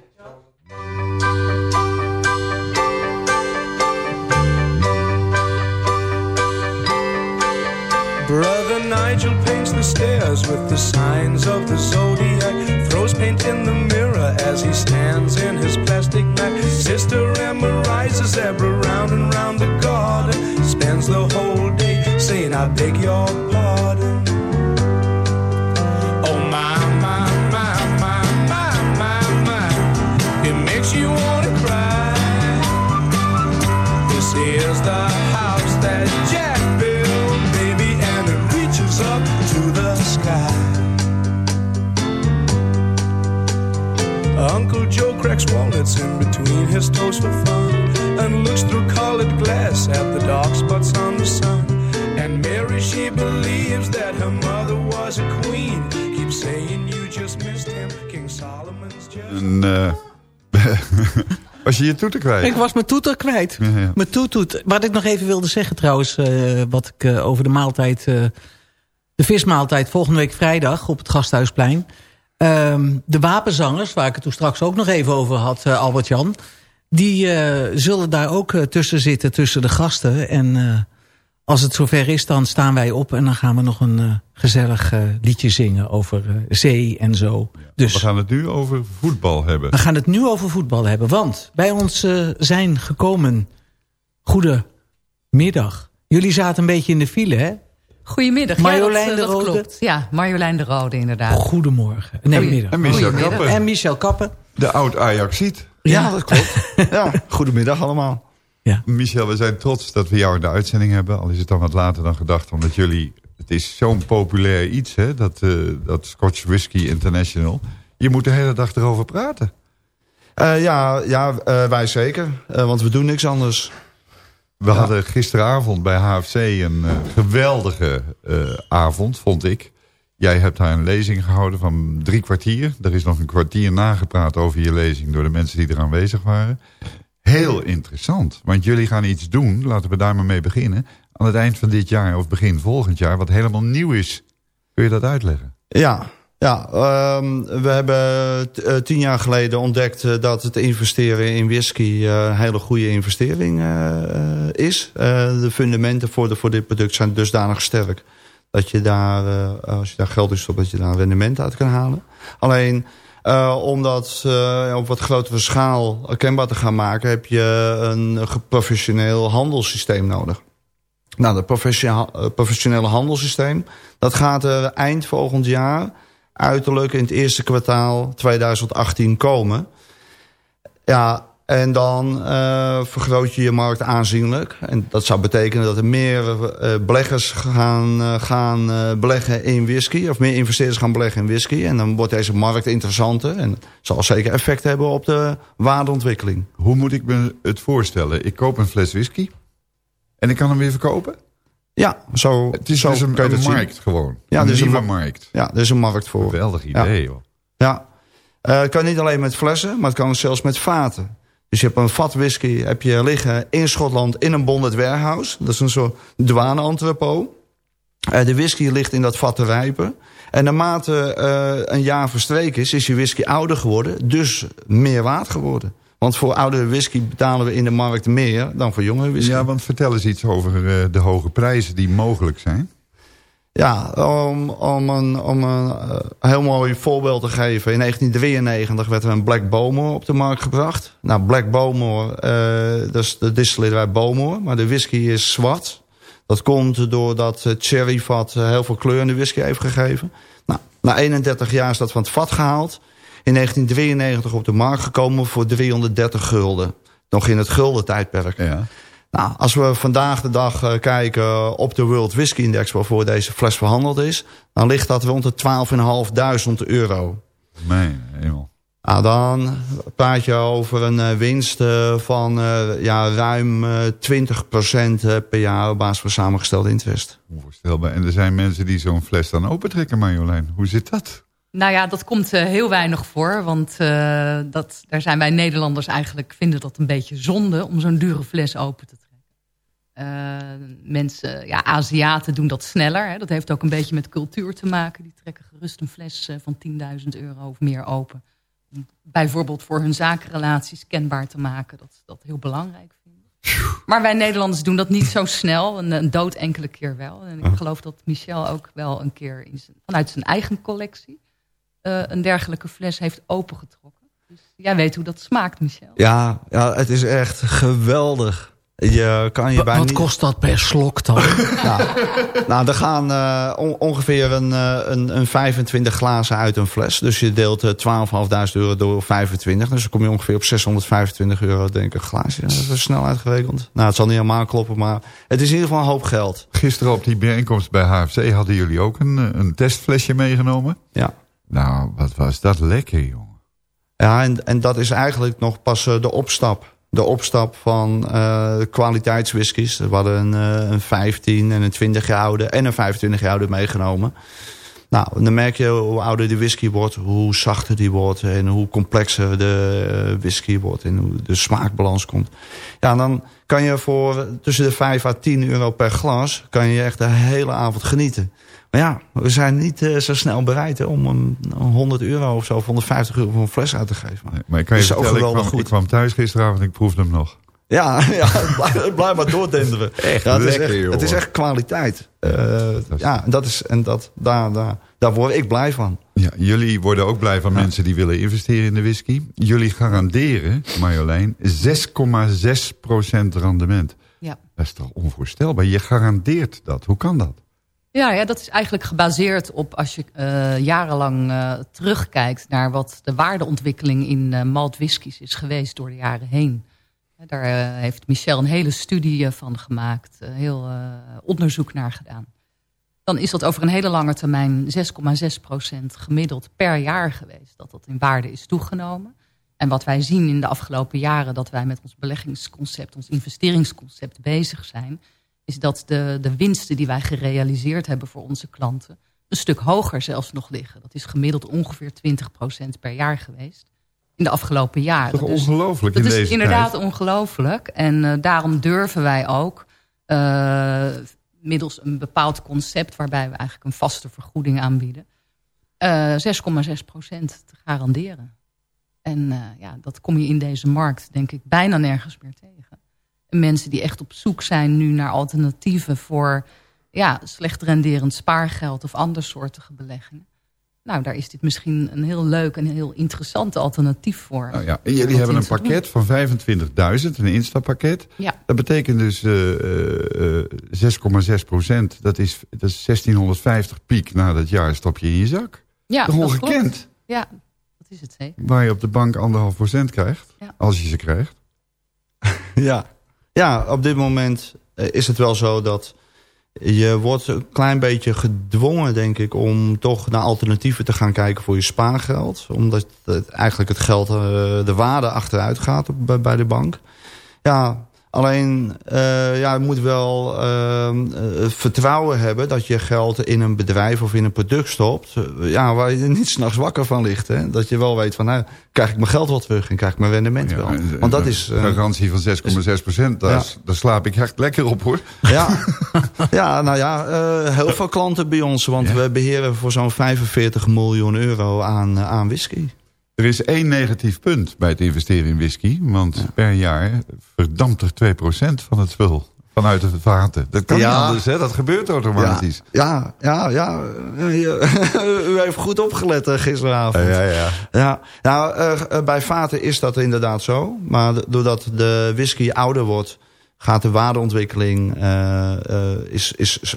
Stairs with the signs of the zodiac. Throws paint in the mirror as he stands in his plastic bag. Sister Emma rides a zebra round and round the garden. Spends the whole day saying, I beg your pardon. Uncle Joe cracks walnuts in between his toes for fun and looks through colored glass at the dark spots on the sun. And Mary, she believes that her mother was a queen. Keeps saying you just missed him, King Solomon's just. Een, eh, Was je je toeter kwijt? Ik was mijn toeter kwijt. Ja, ja. Mijn toetoet. Wat ik nog even wilde zeggen trouwens, eh, wat ik eh, over de maaltijd, eh, de vismaaltijd volgende week vrijdag op het Gasthuisplein. Ehm, de wapenzangers, waar ik het toen straks ook nog even over had, eh, Albert-Jan. Die eh, zullen daar ook eh, tussen zitten, tussen de gasten. En als het zover is, dan staan wij op en dan gaan we nog een gezellig liedje zingen over zee en zo. Dus We gaan het nu over voetbal hebben. we gaan het nu over voetbal hebben. Want bij ons zijn gekomen... Goedemiddag. Jullie zaten een beetje in de file, hè? Goedemiddag. Marjolein ja, dat, de eh, dat Rode. klopt. Ja, Marjolein de Rode inderdaad. Goedemorgen. Nee, middag. En Michel. Kappen. En Michel Kappen. De oud Ajaxiet. Ja, dat klopt. ja, goedemiddag allemaal. Michel, we zijn trots dat we jou in de uitzending hebben. Al is het dan wat later dan gedacht. Omdat jullie... Het is zo'n populair iets, hè? Dat, eh, dat Scotch Whisky International. Je moet de hele dag erover praten. Eh, ja, ja eh, wij zeker. Want we doen niks anders. We hadden gisteravond bij HFC een eh, geweldige eh, avond, vond ik. Jij hebt daar een lezing gehouden van drie kwartier. Er is nog een kwartier nagepraat over je lezing... door de mensen die er aanwezig waren. Heel interessant, want jullie gaan iets doen... laten we daar maar mee beginnen... aan het eind van dit jaar of begin volgend jaar... wat helemaal nieuw is. Kun je dat uitleggen? Ja, ja ehm, we hebben eh, tien jaar geleden ontdekt eh, dat het investeren in whisky eh, een hele goede investering is. De fundamenten voor, de, voor dit product zijn dusdanig sterk dat je daar, als je daar geld in stopt, dat je daar rendement uit kan halen. Alleen eh, om dat op wat grotere schaal kenbaar te gaan maken, heb je een professioneel handelssysteem nodig. Nou, dat professionele handelssysteem, dat gaat er eind volgend jaar, uiterlijk in het eerste kwartaal 2018 komen. Ja, en dan eh, vergroot je je markt aanzienlijk. En dat zou betekenen dat er meer eh, beleggers gaan, eh, gaan beleggen in whisky. Of meer investeerders gaan beleggen in whisky. En dan wordt deze markt interessanter. En zal zeker effect hebben op de waardeontwikkeling. Hoe moet ik me het voorstellen? Ik koop een fles whisky en ik kan hem weer verkopen? Ja, zo, Het is zo dus een, kan je een dat zien. markt gewoon. Ja, een dus nieuwe markt. Ja, er is een markt voor. Geweldig idee, Ja. joh. Ja. Eh, het kan niet alleen met flessen, maar het kan zelfs met vaten. Dus je hebt een vat whisky heb je liggen in Schotland in een bonded warehouse. Dat is een soort douane-entrepot. Eh, de whisky ligt in dat vat te rijpen. En naarmate eh, een jaar verstreken is, is je whisky ouder geworden. Dus meer waard geworden. Want voor oudere whisky betalen we in de markt meer dan voor jongere whisky. Ja, want vertel eens iets over eh, de hoge prijzen die mogelijk zijn. Ja, om, om een, om een eh, heel mooi voorbeeld te geven. In 1993 werd er een Black Bowmore op de markt gebracht. Nou, Black Bowmore, eh, dat is de distillerij Bowmore. Maar de whisky is zwart. Dat komt doordat eh, heel veel kleur in de whisky heeft gegeven. Nou, na 31 jaar is dat van het vat gehaald. In 1993 op de markt gekomen voor 330 gulden. Nog in het gulden tijdperk. Ja. Nou, als we vandaag de dag eh, kijken op de World Whisky Index... waarvoor deze fles verhandeld is... dan ligt dat rond de 12.500 euro. Mijn hemel. Nou, dan praat je over een eh, winst eh, van ja, ruim eh 20% eh, per jaar... op basis van samengestelde interest. Onvoorstelbaar. En er zijn mensen die zo'n fles dan opentrekken, Marjolein. Hoe zit dat? Nou ja, dat komt eh, heel weinig voor. Want eh, dat, daar zijn wij Nederlanders eigenlijk... vinden dat een beetje zonde om zo'n dure fles open te trekken. Eh, mensen, ja, Aziaten doen dat sneller. Hè. Dat heeft ook een beetje met cultuur te maken. Die trekken gerust een fles van 10.000 euro of meer open. Om bijvoorbeeld voor hun zakenrelaties kenbaar te maken. Dat ze dat heel belangrijk vinden. Maar wij Nederlanders doen dat niet zo snel. Een, een dood enkele keer wel. En ik geloof dat Michel ook wel een keer in zijn, vanuit zijn eigen collectie... eh, een dergelijke fles heeft opengetrokken. Dus jij weet hoe dat smaakt, Michel. Ja, ja het is echt geweldig. Je kan je bijna Wat niet- kost dat per slok dan? Nou, nou, er gaan eh, on- ongeveer een, eh, een, een 25 glazen uit een fles. Dus je deelt eh 12.500 euro door 25. Dus dan kom je ongeveer op 625 euro, denk ik, een glaasje. Dat is snel uitgerekend. Nou, het zal niet helemaal kloppen, maar het is in ieder geval een hoop geld. Gisteren op die bijeenkomst bij HFC hadden jullie ook een, een testflesje meegenomen. Ja. Nou, wat was dat lekker, jongen. Ja, en, en dat is eigenlijk nog pas eh, de opstap. De opstap van eh kwaliteitswhiskies. We hadden een, eh, een 15 en een 20 jaar oude en een 25 jaar oude meegenomen. Nou, dan merk je hoe ouder de whisky wordt, hoe zachter die wordt... en hoe complexer de whisky wordt en hoe de smaakbalans komt. Ja, dan kan je voor tussen de 5 à 10 euro per glas... kan je echt de hele avond genieten. Maar ja, we zijn niet uh, zo snel bereid hè, om een, 100 euro of zo... of 150 euro voor een fles uit te geven. Nee, maar ik kan je is zo vertellen, ik kwam, goed. ik kwam thuis gisteravond en ik proefde hem nog. Ja, ja blijf, blijf maar doordenderen. Echt ja, het, is echt, het is echt kwaliteit. Eh, ja, en dat is, en dat, daar, daar, daar word ik blij van. Ja, jullie worden ook blij van mensen die willen investeren in de whisky. Jullie garanderen, Marjolein, 6,6% rendement. Ja. Dat is toch onvoorstelbaar? Je garandeert dat. Hoe kan dat? Ja, ja, dat is eigenlijk gebaseerd op als je eh, jarenlang eh, terugkijkt... naar wat de waardeontwikkeling in eh malt whiskies is geweest door de jaren heen. Daar heeft Michel een hele studie van gemaakt, heel onderzoek naar gedaan. Dan is dat over een hele lange termijn 6,6% gemiddeld per jaar geweest... dat dat in waarde is toegenomen. En wat wij zien in de afgelopen jaren... dat wij met ons beleggingsconcept, ons investeringsconcept bezig zijn is dat de, de winsten die wij gerealiseerd hebben voor onze klanten... een stuk hoger zelfs nog liggen. Dat is gemiddeld ongeveer 20% per jaar geweest in de afgelopen jaren. Toch Dus ongelooflijk Dat in is inderdaad ongelooflijk. En eh, daarom durven wij ook eh, middels een bepaald concept... waarbij we eigenlijk een vaste vergoeding aanbieden... eh 6,6% te garanderen. En eh, ja, dat kom je in deze markt denk ik bijna nergens meer tegen. En mensen die echt op zoek zijn nu naar alternatieven voor ja, slecht renderend spaargeld of andersoortige beleggingen. Nou, daar is dit misschien een heel leuk en heel interessant alternatief voor. Nou ja, en jullie hebben een doen. pakket van 25.000, een instapakket. Ja. Dat betekent dus eh, eh, 6,6 procent. Dat is, dat is 1650 piek na dat jaar stop je in je zak. Ja, Toch dat ongekend? klopt. Ja, dat is het zeker. Waar je op de bank anderhalf procent krijgt. Ja. Als je ze krijgt. Ja, ja op dit moment eh, is het wel zo dat je wordt een klein beetje gedwongen, denk ik, om toch naar alternatieven te gaan kijken voor je spaargeld. Omdat het, eigenlijk het geld, eh, de waarde achteruit gaat bij de bank. Ja, alleen eh, ja, je moet wel eh, vertrouwen hebben dat je geld in een bedrijf of in een product stopt. eh, ja, waar je niet s'nachts wakker van ligt. Hè? Dat je wel weet van, nou, krijg ik mijn geld wel terug en krijg ik mijn rendement wel. een- Want dat een is... eh, garantie van 6,6 procent. Daar, Ja. s- daar slaap ik echt lekker op hoor. Ja, ja nou ja, eh, heel veel klanten bij ons. Want we beheren voor zo'n 45 miljoen euro aan, aan whisky. Er is één negatief punt bij het investeren in whisky. Want per jaar verdampt er 2% van het spul vanuit het vaten. Dat kan Ja. niet anders, hè? Dat gebeurt automatisch. Ja, ja, ja. ja. U heeft goed opgelet eh, gisteravond. Ja, ja. Ja, nou, eh, eh, bij vaten is dat inderdaad zo. Maar doordat de whisky ouder wordt... gaat de waardeontwikkeling is, is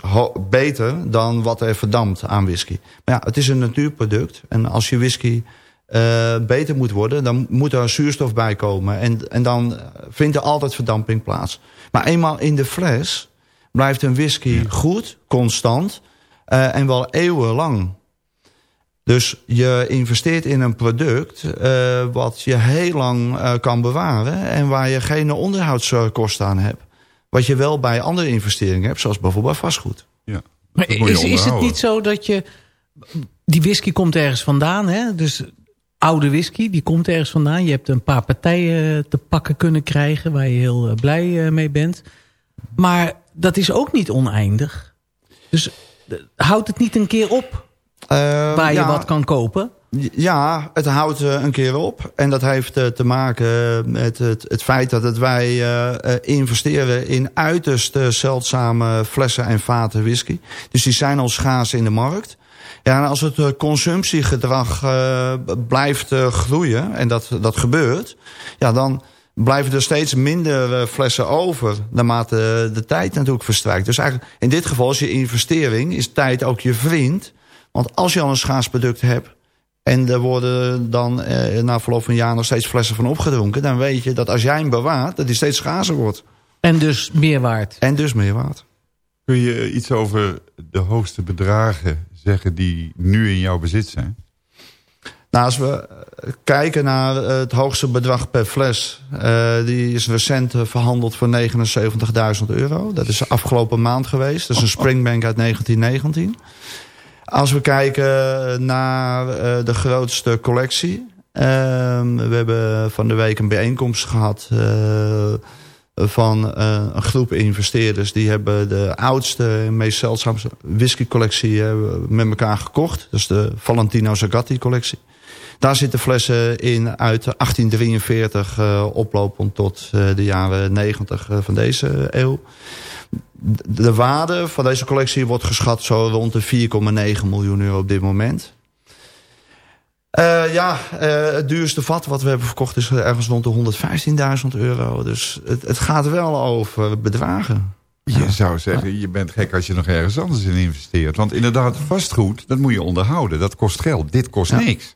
beter dan wat er verdampt aan whisky. Maar ja, het is een natuurproduct. En als je whisky eh, beter moet worden... dan moet er zuurstof bij komen. En, en dan vindt er altijd verdamping plaats. Maar eenmaal in de fles blijft een whisky goed, constant... eh, en wel eeuwenlang. Dus je investeert in een product eh, wat je heel lang eh, kan bewaren... en waar je geen onderhoudskosten aan hebt. Wat je wel bij andere investeringen hebt, zoals bijvoorbeeld vastgoed. Ja. Maar is, is het niet zo dat je... Die whisky komt ergens vandaan, hè? Dus oude whisky, die komt ergens vandaan. Je hebt een paar partijen te pakken kunnen krijgen... waar je heel eh, blij eh, mee bent. Maar dat is ook niet oneindig. Dus eh, houdt het niet een keer op... waar je wat kan kopen? Ja, het houdt een keer op. En dat heeft te maken met het, het feit dat het wij investeren in uiterst zeldzame flessen en vaten whisky. Dus die zijn al schaars in de markt. Ja, en als het eh, consumptiegedrag eh, blijft eh, groeien, en dat, dat gebeurt... ja, dan blijven er steeds minder flessen over... naarmate de tijd natuurlijk verstrijkt. Dus eigenlijk in dit geval is je investering, is tijd ook je vriend... Want als je al een schaars product hebt... en er worden dan eh, na verloop van een jaar nog steeds flessen van opgedronken... dan weet je dat als jij hem bewaart, dat die steeds schaarser wordt. En dus meer waard. En dus meer waard. Kun je iets over de hoogste bedragen zeggen die nu in jouw bezit zijn? Nou, als we eh, kijken naar eh, het hoogste bedrag per fles... eh, die is recent verhandeld voor 79.000 euro. Dat is afgelopen maand geweest. Dat is een Springbank uit 1919. Als we kijken naar de grootste collectie. Ehm, we hebben van de week een bijeenkomst gehad eh, van eh, een groep investeerders. Die hebben de oudste en meest zeldzame whiskycollectie uh, met elkaar gekocht. Dat is de Valentino Zagatti collectie. Daar zitten flessen in uit 1843 uh, oplopend tot uh, de jaren 90 van deze eeuw. De waarde van deze collectie wordt geschat zo rond de 4,9 miljoen euro op dit moment. Uh, ja, uh, het duurste vat wat we hebben verkocht is ergens rond de 115.000 euro. Dus het, het, gaat wel over bedragen. Je ja. zou zeggen, je bent gek als je nog ergens anders in investeert. Want inderdaad, vastgoed, dat moet je onderhouden. Dat kost geld. Dit kost ja. niks.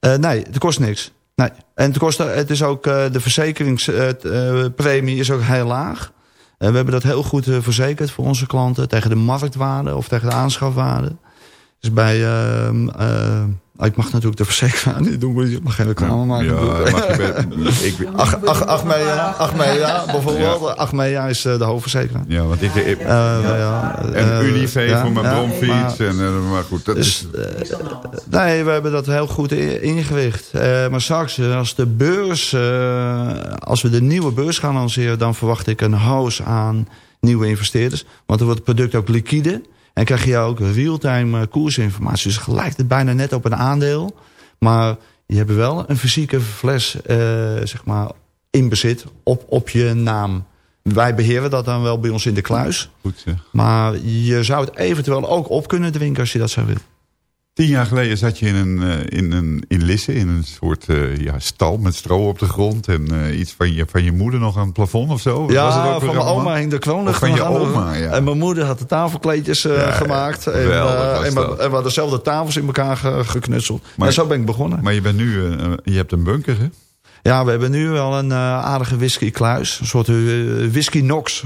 Uh, nee, het kost niks. Nee. En het, kost, het is ook, de verzekeringspremie is ook heel laag. we hebben dat heel goed verzekerd voor onze klanten. Tegen de marktwaarde of tegen de aanschafwaarde. Dus bij... Uh, ik mag natuurlijk de verzekeraar niet doen, ik mag geen reclame maken. Ja, mag ik, ach, ach, Achmea, Achmea bijvoorbeeld. Ja. Achmea is de hoofdverzekeraar. Ja, want ik... ik uh, ja, en uh, Unive ja, voor mijn bromfiets. Maar, en, uh, maar goed, dat dus, is... nee, we hebben dat heel goed ingericht. maar straks, als de beurs... als we de nieuwe beurs gaan lanceren... dan verwacht ik een house aan nieuwe investeerders. Want dan wordt het product ook liquide... En krijg je ook real-time koersinformatie. Dus gelijkt het bijna net op een aandeel. Maar je hebt wel een fysieke fles uh, zeg maar in bezit op, op je naam. Wij beheren dat dan wel bij ons in de kluis. Goed zeg. Maar je zou het eventueel ook op kunnen drinken als je dat zou willen. Tien jaar geleden zat je in een, uh, in een in Lisse, in een soort uh, ja, stal met stro op de grond. En uh, iets van je, van je moeder nog aan het plafond of zo? Ja, Was het ook van mijn oma hing de kroonlucht. Van je oma, ja. En mijn moeder had de tafelkleedjes ja, gemaakt. En, en, en, we hadden dezelfde tafels in elkaar ge, geknutseld. Maar, en zo ben ik begonnen. Maar je bent nu, je hebt een bunker hè? Ja, we hebben nu wel een aardige whisky kluis. Een soort whisky Nox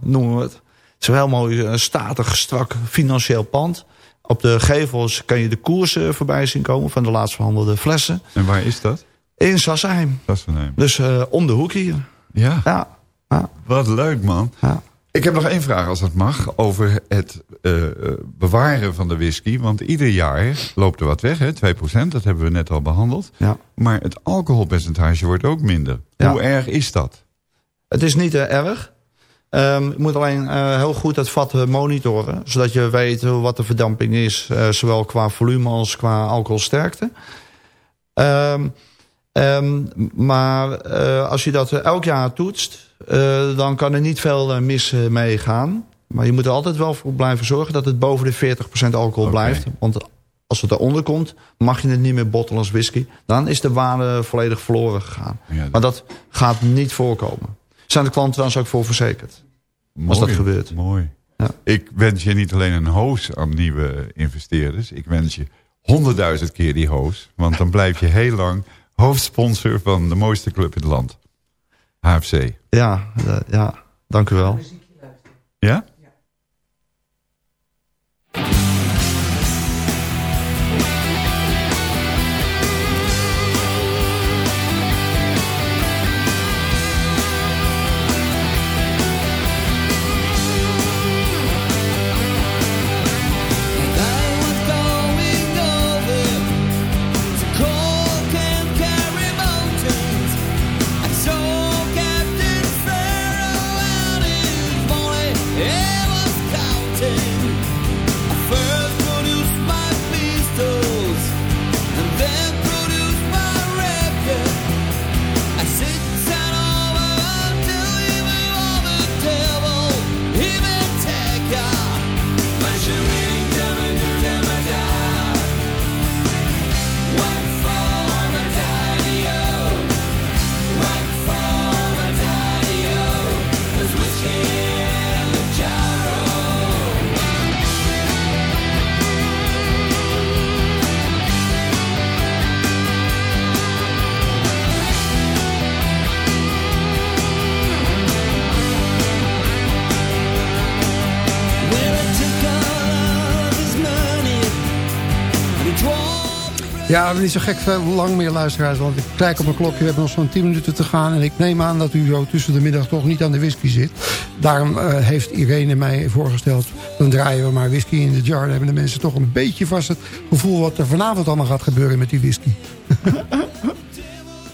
noemen we het. Het is een heel mooi, statig, strak financieel pand. Op de gevels kan je de koersen voorbij zien komen van de laatst verhandelde flessen. En waar is dat? In Sassenheim. Sassenheim. Dus uh, om de hoek hier. Ja. ja. ja. Wat leuk man. Ja. Ik heb nog één vraag als dat mag over het uh, bewaren van de whisky. Want ieder jaar loopt er wat weg, hè? 2%, dat hebben we net al behandeld. Ja. Maar het alcoholpercentage wordt ook minder. Hoe erg is dat? Het is niet uh, erg. Um, je moet alleen uh, heel goed het vat monitoren. Zodat je weet wat de verdamping is. Uh, zowel qua volume als qua alcoholsterkte. Um, um, maar uh, als je dat elk jaar toetst. dan kan er niet veel mis mee gaan. Maar je moet er altijd wel voor blijven zorgen. Dat het boven de 40% alcohol okay. blijft. Want als het eronder komt. Mag je het niet meer bottelen als whisky. Dan is de waarde volledig verloren gegaan. Ja, dat... Maar dat gaat niet voorkomen zijn de klanten trouwens ook voor verzekerd. Mooi, als dat gebeurt. Mooi. Ja. Ik wens je niet alleen een hoos aan nieuwe investeerders. Ik wens je honderdduizend keer die hoos. Want dan blijf je heel lang hoofdsponsor van de mooiste club in het land. HFC. Ja, uh, ja dank u wel. Ja? Ja, niet zo gek veel lang meer luisteraars. Want ik kijk op mijn klokje, we hebben nog zo'n 10 minuten te gaan. En ik neem aan dat u zo tussen de middag toch niet aan de whisky zit. Daarom uh, heeft Irene mij voorgesteld... dan draaien we maar whisky in de jar. Dan hebben de mensen toch een beetje vast het gevoel... wat er vanavond allemaal gaat gebeuren met die whisky.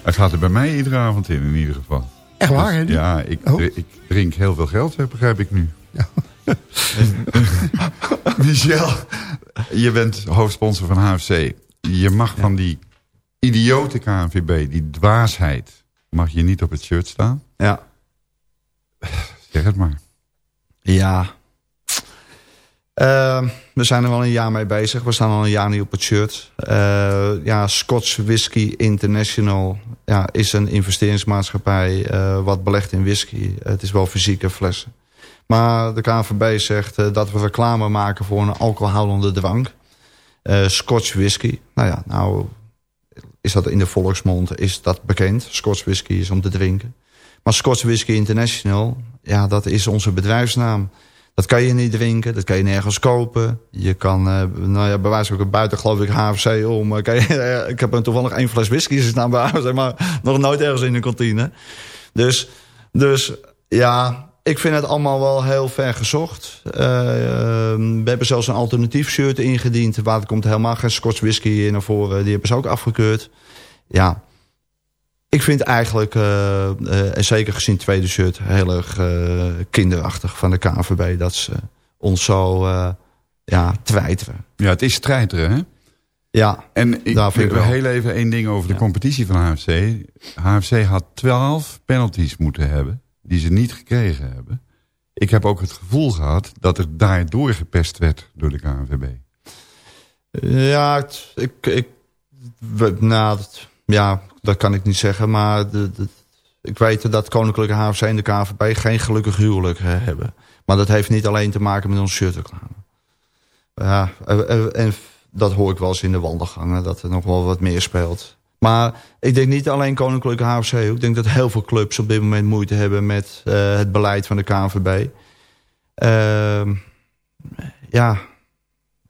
Het gaat er bij mij iedere avond in, in ieder geval. Echt waar, hè? Dus, ja, ik, oh. ik, drink heel veel geld, begrijp ik nu. Ja. Michel, je bent hoofdsponsor van HFC. Je mag van die idiote KNVB, die dwaasheid... mag je niet op het shirt staan. Ja. Zeg het maar. Ja. Uh, we zijn er wel een jaar mee bezig. We staan al een jaar niet op het shirt. Uh, ja, Scotch Whisky International ja, is een investeringsmaatschappij... Uh, wat belegt in whisky. het is wel fysieke flessen. Maar de KNVB zegt uh, dat we reclame maken voor een alcoholhoudende drank. Uh, Scotch whisky. Nou ja, nou is dat in de volksmond is dat bekend. Scotch whisky is om te drinken. Maar Scotch Whisky International, ja, dat is onze bedrijfsnaam. Dat kan je niet drinken, dat kan je nergens kopen. Je kan, uh, nou ja, bij wijze van buiten geloof HFC om. Uh, je, ik heb toevallig één fles whisky staan bij HFC, maar nog nooit ergens in de kantine. Dus, dus ja, ik vind het allemaal wel heel ver gezocht. Uh, we hebben zelfs een alternatief shirt ingediend. Waar komt helemaal geen Scotch whisky naar voren. Die hebben ze ook afgekeurd. Ja, ik vind eigenlijk, uh, uh, en zeker gezien het tweede shirt... heel erg kinderachtig van de KNVB... dat ze ons zo ja, twijteren. Ja, het is treiteren, hè? Ja, en ik wil heel even één ding over de competitie van HFC. HFC had 12 penalties moeten hebben die ze niet gekregen hebben. Ik heb ook het gevoel gehad dat er daardoor gepest werd door de KNVB. Ja, ik, ik, nou, dat, ja, dat kan ik niet zeggen. Maar de, ik weet dat Koninklijke HFC en de KNVB geen gelukkig huwelijk hebben. Maar dat heeft niet alleen te maken met ons shirtreclame. Ja, en, en dat hoor ik wel eens in de wandelgangen. Dat er nog wel wat meer speelt. Maar ik denk niet alleen Koninklijke HFC. Ik denk dat heel veel clubs op dit moment moeite hebben met uh, het beleid van de KNVB. Uh, ja,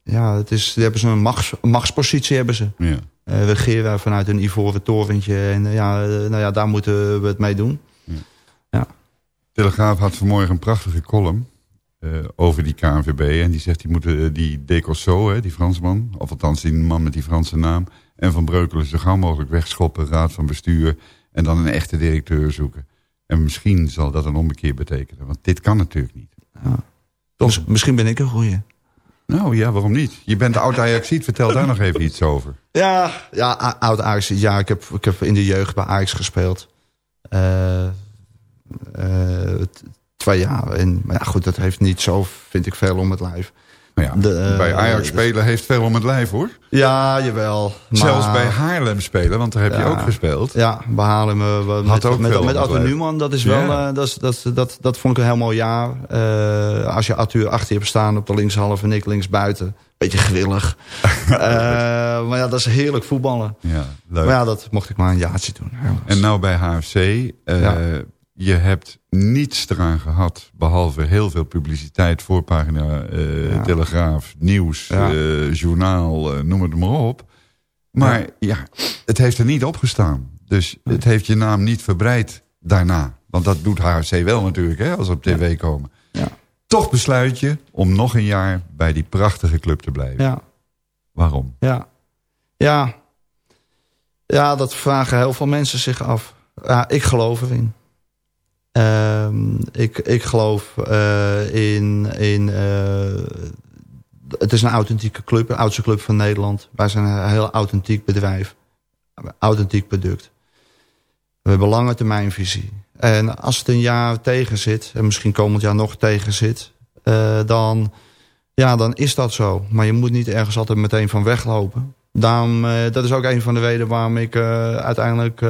ja het is, die hebben ze een machts, machtspositie. Hebben ze. Ja. Uh, regeren vanuit een ivoren torentje. En uh, ja, nou ja, daar moeten we het mee doen. Ja. ja. Telegraaf had vanmorgen een prachtige column. over die KNVB. En die zegt, die moeten die Decosso, die Fransman... of althans die man met die Franse naam en Van Breukelen zo gauw mogelijk wegschoppen, raad van bestuur... en dan een echte directeur zoeken. En misschien zal dat een ombekeer betekenen. Want dit kan natuurlijk niet. Ja. Misschien ben ik een goeie. Nou ja, waarom niet? Je bent oud Ajaxiet, vertel daar nog even iets over. Ja, ja oud Ajaxiet. Ja, ik heb, ik heb in de jeugd bij Ajax gespeeld. Uh, uh, twee jaar. En, maar ja, goed, dat heeft niet zo, vind ik, veel om het lijf. Ja, de, bij Ajax spelen heeft veel om het lijf hoor. Ja, jawel. Maar... Zelfs bij Haarlem spelen, want daar heb je ook gespeeld. Ja, bij Haarlem. Uh, met, ook met, met Arthur Newman, dat is wel, uh, dat, dat, dat, dat vond ik een heel mooi jaar. Uh, als je Arthur achter je hebt staan op de linkshalve en ik linksbuiten. Beetje grillig. maar ja, dat is heerlijk voetballen. Ja, leuk. Maar ja, dat mocht ik maar een jaartje doen. En nou bij HFC, ja je hebt niets eraan gehad, behalve heel veel publiciteit, voorpagina, uh, telegraaf, nieuws, ja. uh, journaal, uh, noem het maar op. Maar ja. ja. het heeft er niet opgestaan. Dus het heeft je naam niet verbreid daarna. Want dat doet HFC wel natuurlijk, hè, als ze op tv komen. Toch besluit je om nog een jaar bij die prachtige club te blijven. Ja. Waarom? Ja. Ja. Ja, dat vragen heel veel mensen zich af. Ja, ik geloof erin. Um, ik, ik geloof uh, in... in uh, het is een authentieke club, een oudste club van Nederland. Wij zijn een heel authentiek bedrijf. Authentiek product. We hebben lange termijnvisie. En als het een jaar tegen zit, en misschien komend jaar nog tegen zit... Uh, dan, ja, dan is dat zo. Maar je moet niet ergens altijd meteen van weglopen. Daarom, dat is ook een van de redenen waarom ik uiteindelijk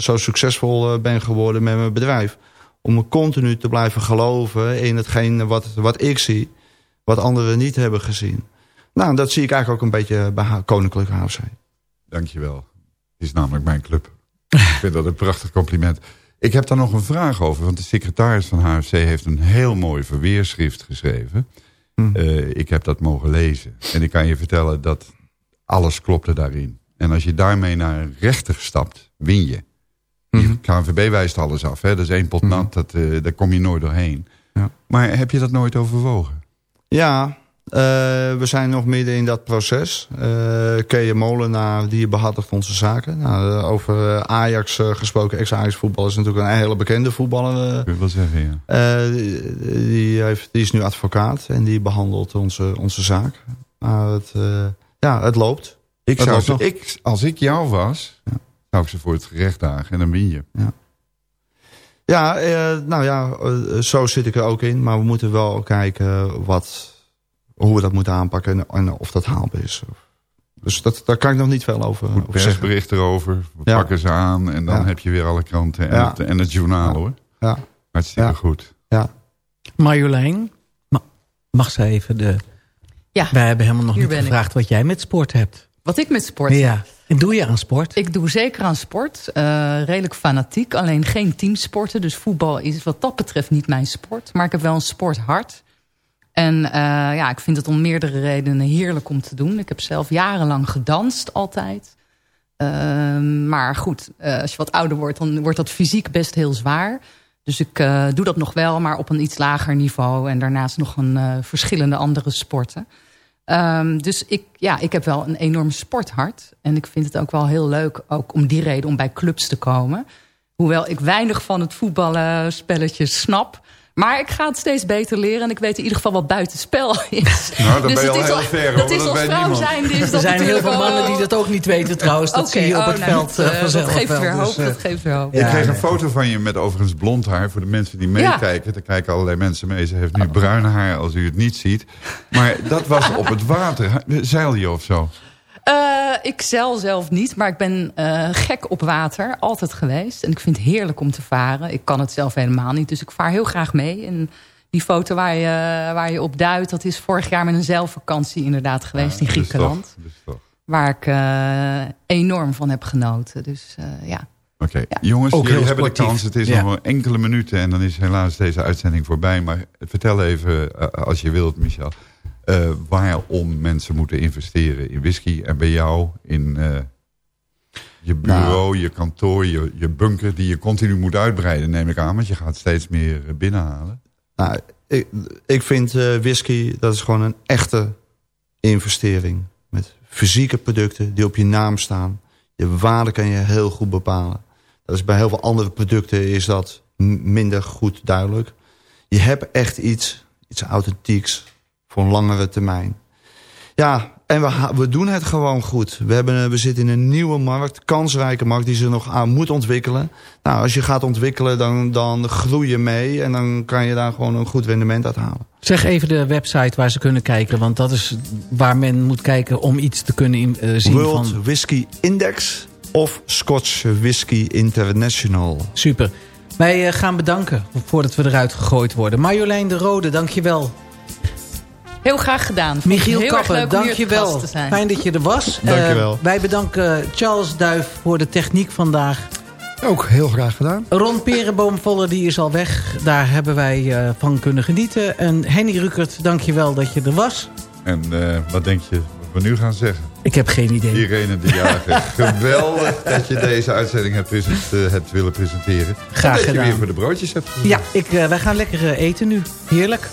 zo succesvol ben geworden met mijn bedrijf om continu te blijven geloven in hetgeen wat, wat ik zie. Wat anderen niet hebben gezien. Nou, dat zie ik eigenlijk ook een beetje bij Koninklijke HFC. Dankjewel. Het is namelijk mijn club. ik vind dat een prachtig compliment. Ik heb daar nog een vraag over. Want de secretaris van HFC heeft een heel mooi verweerschrift geschreven. Hm. Uh, ik heb dat mogen lezen. En ik kan je vertellen dat alles klopte daarin. En als je daarmee naar een rechter stapt, win je. Mhm. Die KNVB wijst alles af. Hè? Dat is één pot nat, dat, eh, daar kom je nooit doorheen. Ja. Maar heb je dat nooit overwogen? Ja, eh, we zijn nog midden in dat proces. Uh, Kees Molenaar, die behartigt onze zaken. Nou, eh, over Ajax gesproken, ex-Ajax voetbal is natuurlijk een hele bekende voetballer. Kun je wel zeggen, ja. Die, die, heeft, die is nu advocaat en die behandelt onze, onze zaak. Maar het, ja, het loopt. Ik Het zou loopt ze, nog. ik, als ik jou was, zou ik ze voor het gerecht dagen en dan win je. Ja. Ja, eh, nou ja, eh, zo zit ik er ook in. Maar we moeten wel kijken wat, hoe we dat moeten aanpakken en, en of dat haalbaar is. Dus dat, daar kan ik nog niet veel over, over zeggen. Persbericht erover, we Ja. pakken ze aan en dan Ja. heb je weer alle kranten en, Ja. het, en het journaal hoor. Ja. Hartstikke Ja. goed. Ja. Marjolein, ma- mag ze even de... Ja, Wij hebben helemaal nog hier niet ik. gevraagd wat jij met sport hebt. Wat ik met sport Ja. En doe je aan sport? Ik doe zeker aan sport. eh, redelijk fanatiek. Alleen geen teamsporten. Dus voetbal is wat dat betreft niet mijn sport. Maar ik heb wel een sporthart. En eh, ja, ik vind het om meerdere redenen heerlijk om te doen. Ik heb zelf jarenlang gedanst altijd. Ehm, maar goed, eh, als je wat ouder wordt, dan wordt dat fysiek best heel zwaar. Dus ik eh, doe dat nog wel, maar op een iets lager niveau. En daarnaast nog een eh, verschillende andere sporten. Ehm, dus ik, ja, ik heb wel een enorm sporthart. En ik vind het ook wel heel leuk, ook om die reden, om bij clubs te komen. Hoewel ik weinig van het voetballen spelletje snap. Maar ik ga het steeds beter leren. En ik weet in ieder geval wat buitenspel is. Nou, dan Dus ben je het al is heel al- ver, hoor, Dat is als vrouw is Er dat zijn heel veel mannen die dat ook niet weten trouwens. Dat Oké, zie je op oh, het nou, veld dat, vanzelf Dat geeft wel. weer Dus, hoop. dat geeft weer hoop. ik kreeg een foto van je met overigens blond haar. Voor de mensen die Ja. meekijken. Daar kijken allerlei mensen mee. Ze heeft nu bruin haar als u het niet ziet. Maar dat was op het water. Zeil je of zo? Eh, ik zeil zelf niet, maar ik ben eh, gek op water. Altijd geweest. En ik vind het heerlijk om te varen. Ik kan het zelf helemaal niet, dus ik vaar heel graag mee. En die foto waar je, waar je op duidt... dat is vorig jaar met een zeilvakantie inderdaad geweest in Dus Griekenland. toch, dus toch. Waar ik eh, enorm van heb genoten. Dus eh, ja. Oké, jongens, Ook jullie hebben de kans. Het is Ja. nog maar enkele minuten en dan is helaas deze uitzending voorbij. Maar vertel even, als je wilt, Michel, eh, waarom mensen moeten investeren in whisky. En bij jou in eh, je bureau, Nou. je kantoor, je, je bunker die je continu moet uitbreiden, neem ik aan. Want je gaat steeds meer eh, binnenhalen. Nou, ik, ik vind whisky, dat is gewoon een echte investering. Met fysieke producten die op je naam staan. Je waarde kan je heel goed bepalen. Dat is bij heel veel andere producten is dat minder goed duidelijk. Je hebt echt iets, iets authentieks voor een langere termijn. Ja, en we, we doen het gewoon goed. We, hebben, we zitten in een nieuwe markt, kansrijke markt... die ze nog aan moet ontwikkelen. Nou, als je gaat ontwikkelen, dan, dan groei je mee... en dan kan je daar gewoon een goed rendement uit halen. Zeg even de website waar ze kunnen kijken. Want dat is waar men moet kijken om iets te kunnen in- eh, zien World van... Whisky Index of Scotch Whisky International. Super. Wij eh, gaan bedanken voordat we eruit gegooid worden. Marjolein de Rode, dankjewel. Heel graag gedaan. Vond Michiel heel Kappen, dankjewel. Fijn dat je er was. Dankjewel. Eh, wij bedanken Charles Duif voor de techniek vandaag. Ook heel graag gedaan. Ron Perenboomvoller die is al weg. Daar hebben wij eh, van kunnen genieten. En Henny Rukert, dankjewel dat je er was. En eh, wat denk je wat we nu gaan zeggen? Ik heb geen idee. Irene de Jager, geweldig dat je deze uitzending hebt, present- hebt willen presenteren. Graag en dat gedaan. je weer voor de broodjes hebt gezorgd. Ja, ik, wij gaan lekker eten nu. Heerlijk.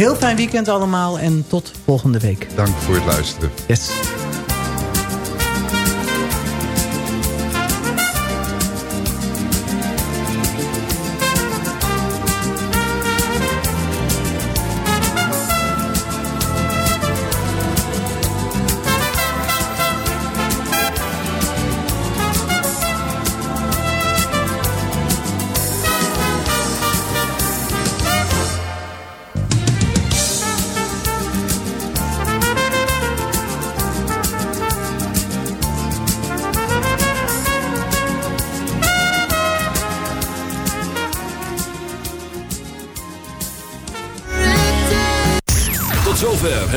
Heel fijn weekend allemaal en tot volgende week. Dank voor het luisteren. Yes.